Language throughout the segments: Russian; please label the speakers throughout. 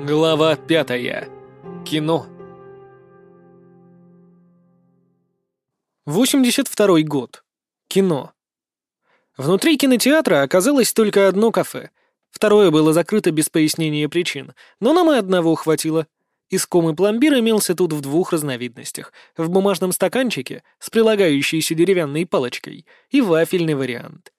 Speaker 1: Глава пятая. Кино. 82 год. Кино. Внутри кинотеатра оказалось только одно кафе. Второе было закрыто без пояснения причин, но нам и одного хватило. Искомый пломбир имелся тут в двух разновидностях. В бумажном стаканчике с прилагающейся деревянной палочкой и вафельный вариант.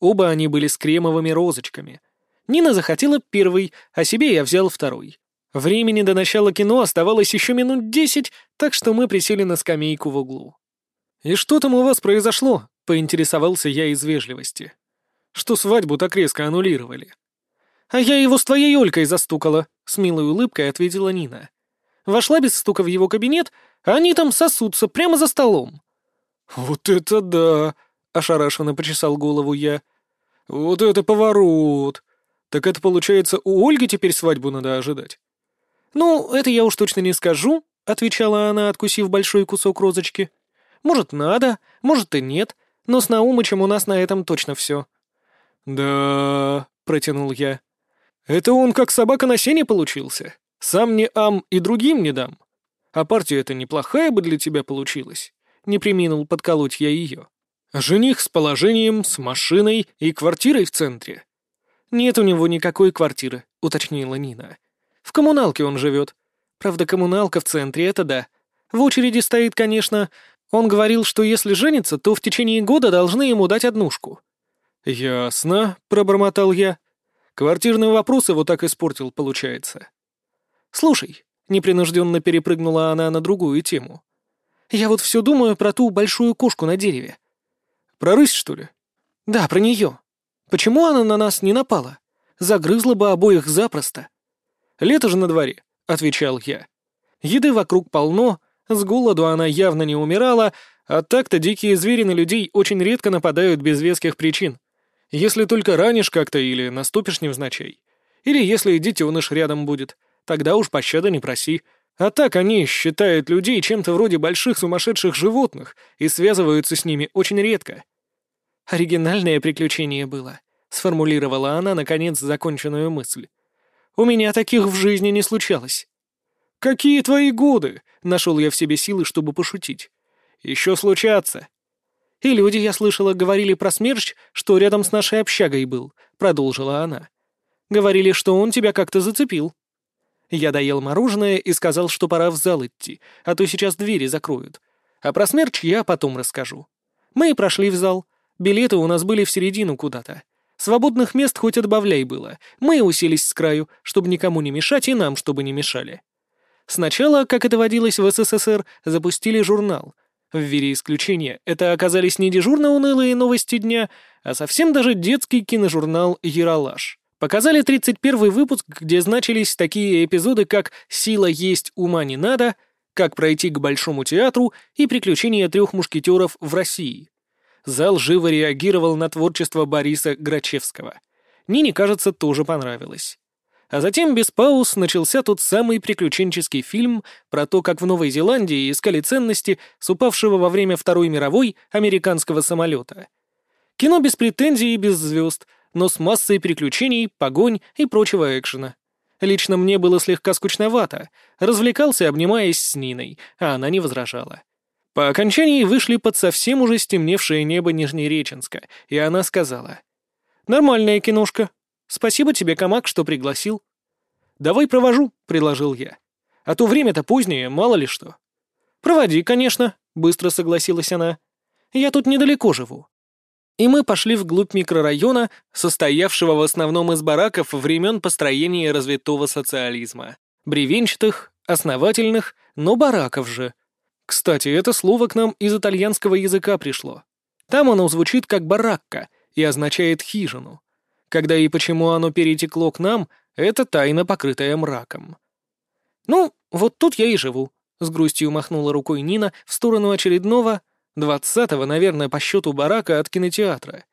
Speaker 1: Оба они были с кремовыми розочками. Нина захотела первый, а себе я взял второй. Времени до начала кино оставалось еще минут десять, так что мы присели на скамейку в углу. «И что там у вас произошло?» — поинтересовался я из вежливости. «Что свадьбу так резко аннулировали?» «А я его с твоей Олькой застукала», — с милой улыбкой ответила Нина. Вошла без стука в его кабинет, а они там сосутся прямо за столом. «Вот это да!» — ошарашенно почесал голову я. «Вот это поворот! Так это, получается, у Ольги теперь свадьбу надо ожидать?» «Ну, это я уж точно не скажу», — отвечала она, откусив большой кусок розочки. Может, надо, может и нет, но с Наумычем у нас на этом точно все. «Да...» — протянул я. «Это он как собака на сене получился. Сам не ам и другим не дам. А партия эта неплохая бы для тебя получилась». Не приминул подколоть я ее. «Жених с положением, с машиной и квартирой в центре». «Нет у него никакой квартиры», — уточнила Нина. «В коммуналке он живет. Правда, коммуналка в центре — это да. В очереди стоит, конечно, он говорил, что если женится, то в течение года должны ему дать однушку». «Ясно», — пробормотал я. «Квартирный вопрос его так испортил, получается». «Слушай», — непринужденно перепрыгнула она на другую тему. «Я вот все думаю про ту большую кошку на дереве». «Про рысь, что ли?» «Да, про нее. Почему она на нас не напала? Загрызла бы обоих запросто». «Лето же на дворе», — отвечал я. «Еды вокруг полно, с голоду она явно не умирала, а так-то дикие звери на людей очень редко нападают без веских причин. Если только ранишь как-то или наступишь невзначай. Или если детеныш рядом будет, тогда уж пощады не проси. А так они считают людей чем-то вроде больших сумасшедших животных и связываются с ними очень редко. «Оригинальное приключение было», — сформулировала она, наконец, законченную мысль. «У меня таких в жизни не случалось». «Какие твои годы?» — нашел я в себе силы, чтобы пошутить. «Еще случаться». «И люди, я слышала, говорили про смерч, что рядом с нашей общагой был», — продолжила она. «Говорили, что он тебя как-то зацепил». Я доел мороженое и сказал, что пора в зал идти, а то сейчас двери закроют. А про смерч я потом расскажу. Мы и прошли в зал. Билеты у нас были в середину куда-то. Свободных мест хоть отбавляй было. Мы уселись с краю, чтобы никому не мешать, и нам, чтобы не мешали. Сначала, как это водилось в СССР, запустили журнал. В вере исключения, это оказались не дежурно унылые новости дня, а совсем даже детский киножурнал «Яралаш». Показали 31 выпуск, где значились такие эпизоды, как «Сила есть, ума не надо», «Как пройти к Большому театру» и «Приключения трех мушкетеров в России». Зал живо реагировал на творчество Бориса Грачевского. Нине, кажется, тоже понравилось. А затем без пауз начался тот самый приключенческий фильм про то, как в Новой Зеландии искали ценности с упавшего во время Второй мировой американского самолета. Кино без претензий и без звезд, но с массой приключений, погонь и прочего экшена. Лично мне было слегка скучновато. Развлекался, обнимаясь с Ниной, а она не возражала. По окончании вышли под совсем уже стемневшее небо Нижнереченска, и она сказала. «Нормальная киношка. Спасибо тебе, Камак, что пригласил». «Давай провожу», — предложил я. «А то время-то позднее, мало ли что». «Проводи, конечно», — быстро согласилась она. «Я тут недалеко живу». И мы пошли вглубь микрорайона, состоявшего в основном из бараков времен построения развитого социализма. Бревенчатых, основательных, но бараков же. Кстати, это слово к нам из итальянского языка пришло. Там оно звучит как «баракка» и означает «хижину». Когда и почему оно перетекло к нам, это тайна, покрытая мраком. «Ну, вот тут я и живу», — с грустью махнула рукой Нина в сторону очередного, двадцатого, наверное, по счету барака от кинотеатра.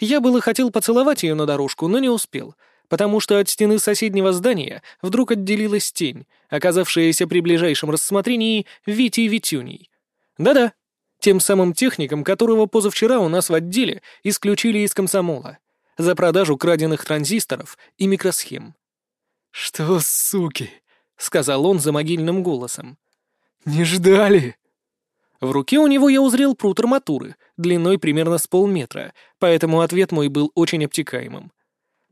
Speaker 1: Я было хотел поцеловать ее на дорожку, но не успел, потому что от стены соседнего здания вдруг отделилась тень, оказавшаяся при ближайшем рассмотрении Витей Витюней. Да-да, тем самым техником, которого позавчера у нас в отделе исключили из комсомола за продажу краденных транзисторов и микросхем. «Что, суки?» — сказал он за могильным голосом. «Не ждали?» В руке у него я узрел прут арматуры, длиной примерно с полметра, поэтому ответ мой был очень обтекаемым.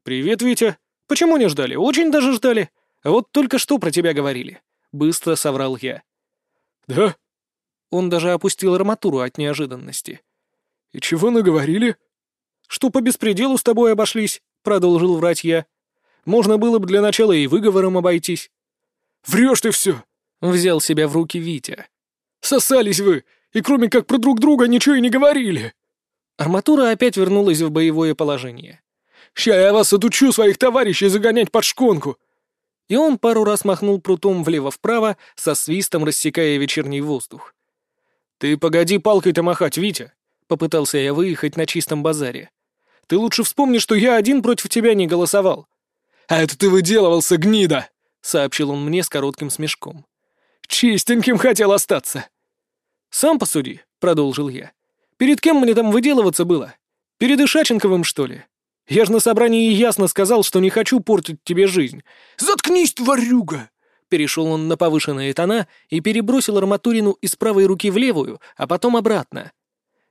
Speaker 1: «Привет, Витя. Почему не ждали? Очень даже ждали. Вот только что про тебя говорили». Быстро соврал я. «Да?» Он даже опустил арматуру от неожиданности. «И чего наговорили?» «Что по беспределу с тобой обошлись», — продолжил врать я. «Можно было бы для начала и выговором обойтись». «Врешь ты все!» — взял себя в руки Витя. «Сосались вы, и кроме как про друг друга ничего и не говорили!» Арматура опять вернулась в боевое положение. «Ща я вас отучу своих товарищей загонять под шконку!» И он пару раз махнул прутом влево-вправо, со свистом рассекая вечерний воздух. «Ты погоди палкой-то махать, Витя!» — попытался я выехать на чистом базаре. «Ты лучше вспомни, что я один против тебя не голосовал». «А это ты выделывался, гнида!» — сообщил он мне с коротким смешком. «Чистеньким хотел остаться!» «Сам посуди», — продолжил я. «Перед кем мне там выделываться было? Перед Ишаченковым, что ли? Я же на собрании ясно сказал, что не хочу портить тебе жизнь. Заткнись, тварюга!» Перешел он на повышенные тона и перебросил арматурину из правой руки в левую, а потом обратно.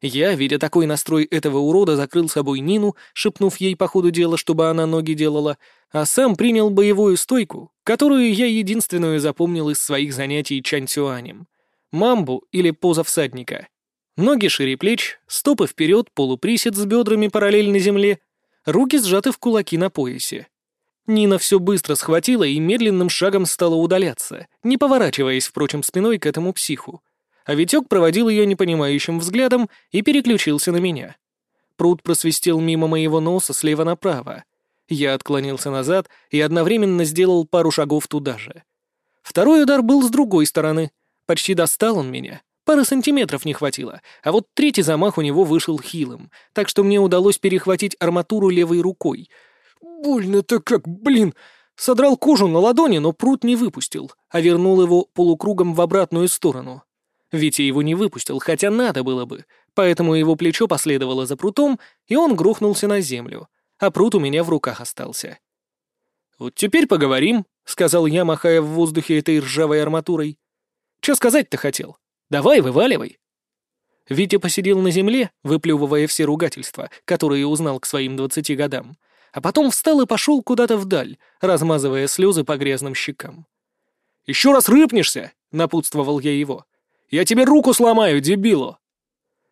Speaker 1: Я, видя такой настрой этого урода, закрыл собой Нину, шепнув ей по ходу дела, чтобы она ноги делала, а сам принял боевую стойку, которую я единственную запомнил из своих занятий чанцюанем. Мамбу или поза всадника. Ноги шире плеч, стопы вперед, полуприсед с бедрами параллельно земле, руки сжаты в кулаки на поясе. Нина все быстро схватила и медленным шагом стала удаляться, не поворачиваясь, впрочем, спиной к этому психу. А Витек проводил ее непонимающим взглядом и переключился на меня. Пруд просвистел мимо моего носа слева направо. Я отклонился назад и одновременно сделал пару шагов туда же. Второй удар был с другой стороны. Почти достал он меня. Пары сантиметров не хватило, а вот третий замах у него вышел хилым, так что мне удалось перехватить арматуру левой рукой. Больно-то как, блин! Содрал кожу на ладони, но пруд не выпустил, а вернул его полукругом в обратную сторону. Витя его не выпустил, хотя надо было бы, поэтому его плечо последовало за прутом, и он грохнулся на землю, а прут у меня в руках остался. «Вот теперь поговорим», — сказал я, махая в воздухе этой ржавой арматурой. «Чё сказать-то хотел?» Давай, вываливай!» Витя посидел на земле, выплевывая все ругательства, которые узнал к своим двадцати годам, а потом встал и пошел куда-то вдаль, размазывая слезы по грязным щекам. «Еще раз рыпнешься!» — напутствовал я его. «Я тебе руку сломаю, дебилу!»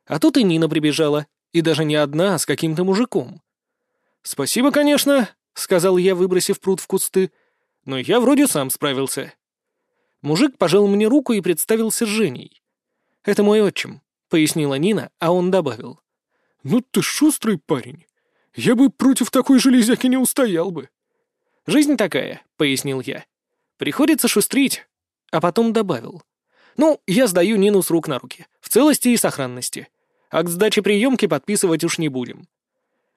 Speaker 1: А тут и Нина прибежала, и даже не одна, а с каким-то мужиком. «Спасибо, конечно», — сказал я, выбросив пруд в кусты, — «но я вроде сам справился». Мужик пожал мне руку и представился Женей. «Это мой отчим», — пояснила Нина, а он добавил. «Ну ты шустрый парень. Я бы против такой железяки не устоял бы». «Жизнь такая», — пояснил я. «Приходится шустрить». А потом добавил. «Ну, я сдаю Нину с рук на руки, в целости и сохранности. А к сдаче приемки подписывать уж не будем».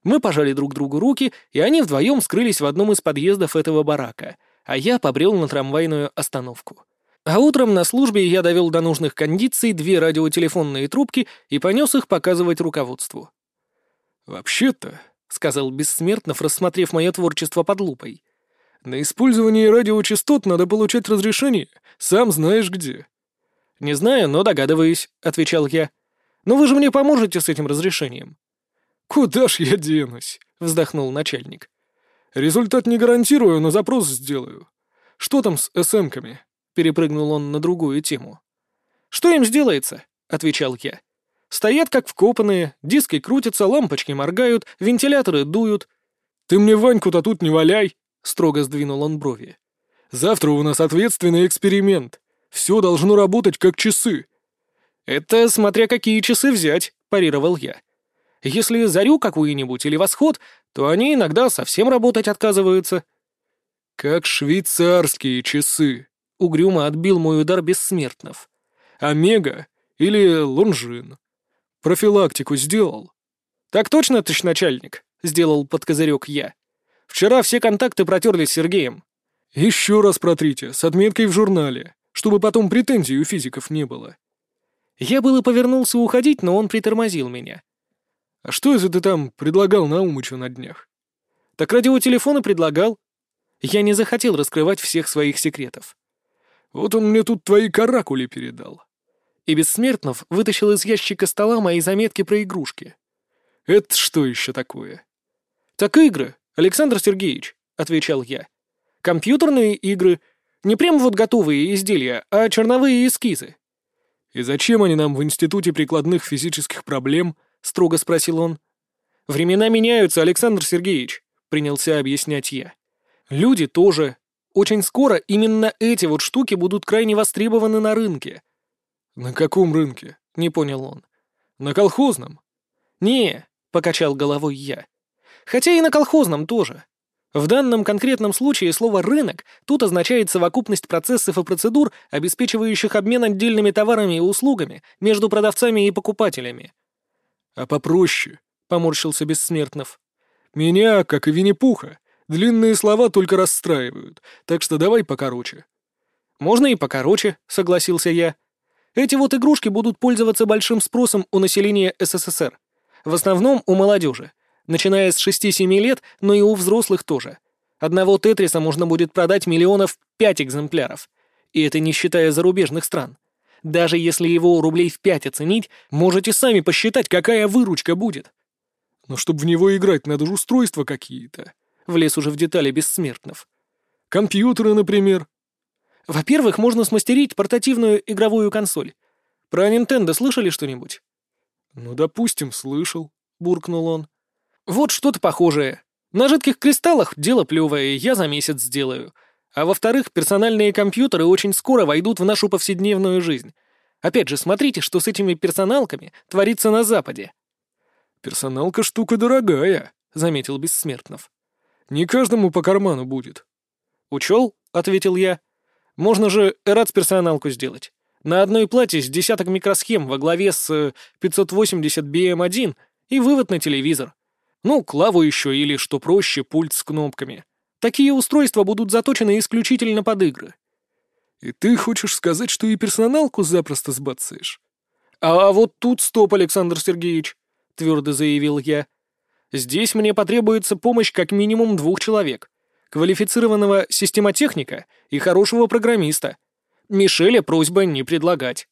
Speaker 1: Мы пожали друг другу руки, и они вдвоем скрылись в одном из подъездов этого барака, а я побрел на трамвайную остановку. А утром на службе я довел до нужных кондиций две радиотелефонные трубки и понес их показывать руководству. «Вообще-то», — сказал Бессмертнов, рассмотрев мое творчество под лупой, «на использование радиочастот надо получать разрешение, сам знаешь где». «Не знаю, но догадываюсь», — отвечал я. «Но вы же мне поможете с этим разрешением». «Куда ж я денусь?» — вздохнул начальник. «Результат не гарантирую, но запрос сделаю. Что там с СМками?» Перепрыгнул он на другую тему. «Что им сделается?» — отвечал я. «Стоят как вкопанные, диски крутятся, лампочки моргают, вентиляторы дуют». «Ты мне Ваньку-то тут не валяй!» — строго сдвинул он брови. «Завтра у нас ответственный эксперимент. Все должно работать как часы». «Это смотря какие часы взять», — парировал я. «Если зарю какую-нибудь или восход, то они иногда совсем работать отказываются». «Как швейцарские часы», Угрюмо отбил мой удар бессмертнов. «Омега или Лонжин? Профилактику сделал?» «Так точно, товарищ начальник», — сделал под козырек я. «Вчера все контакты протерли с Сергеем». «Еще раз протрите, с отметкой в журнале, чтобы потом претензий у физиков не было». Я было повернулся уходить, но он притормозил меня. «А что это ты там предлагал Наумычу на днях?» «Так радиотелефоны предлагал». Я не захотел раскрывать всех своих секретов.
Speaker 2: «Вот он мне тут твои каракули передал».
Speaker 1: И Бессмертнов вытащил из ящика стола мои заметки про игрушки.
Speaker 2: «Это что еще такое?»
Speaker 1: «Так игры, Александр Сергеевич», — отвечал я. «Компьютерные игры. Не прям вот готовые изделия, а черновые эскизы».
Speaker 2: «И зачем они нам в Институте прикладных физических проблем?» — строго спросил он.
Speaker 1: «Времена меняются, Александр Сергеевич», — принялся объяснять я. «Люди тоже. Очень скоро именно эти вот штуки будут крайне востребованы на рынке».
Speaker 2: «На каком рынке?» — не понял он. «На колхозном?»
Speaker 1: «Не», — покачал головой я. «Хотя и на колхозном тоже. В данном конкретном случае слово «рынок» тут означает совокупность процессов и процедур, обеспечивающих обмен отдельными товарами и услугами между продавцами и покупателями.
Speaker 2: «А попроще», — поморщился Бессмертнов. «Меня, как и Винни-Пуха, длинные слова только расстраивают, так что давай покороче».
Speaker 1: «Можно и покороче», — согласился я. «Эти вот игрушки будут пользоваться большим спросом у населения СССР. В основном у молодежи начиная с 6-7 лет, но и у взрослых тоже. Одного тетриса можно будет продать миллионов пять экземпляров. И это не считая зарубежных стран. Даже если его рублей в пять оценить, можете сами посчитать, какая выручка будет.
Speaker 2: Но чтобы в него играть, надо же устройства какие-то.
Speaker 1: Влез уже в детали бессмертнов.
Speaker 2: Компьютеры, например.
Speaker 1: Во-первых, можно смастерить портативную игровую консоль. Про Nintendo слышали что-нибудь?
Speaker 2: Ну, допустим, слышал, буркнул он.
Speaker 1: Вот что-то похожее. На жидких кристаллах дело плевое, я за месяц сделаю. А во-вторых, персональные компьютеры очень скоро войдут в нашу повседневную жизнь. Опять же, смотрите, что с этими персоналками творится на Западе.
Speaker 2: «Персоналка штука дорогая», — заметил Бессмертнов. «Не каждому по карману будет».
Speaker 1: «Учел?» — ответил я. «Можно же ЭРАЦ-персоналку сделать. На одной плате с десяток микросхем во главе с 580 BM1 эм и вывод на телевизор. Ну, клаву еще или, что проще, пульт с кнопками. Такие устройства будут заточены исключительно под игры.
Speaker 2: И ты хочешь сказать, что и персоналку запросто сбацаешь?
Speaker 1: А вот тут стоп, Александр Сергеевич, твердо заявил я. Здесь мне потребуется помощь как минимум двух человек. Квалифицированного системотехника и хорошего программиста. Мишеля просьба не предлагать.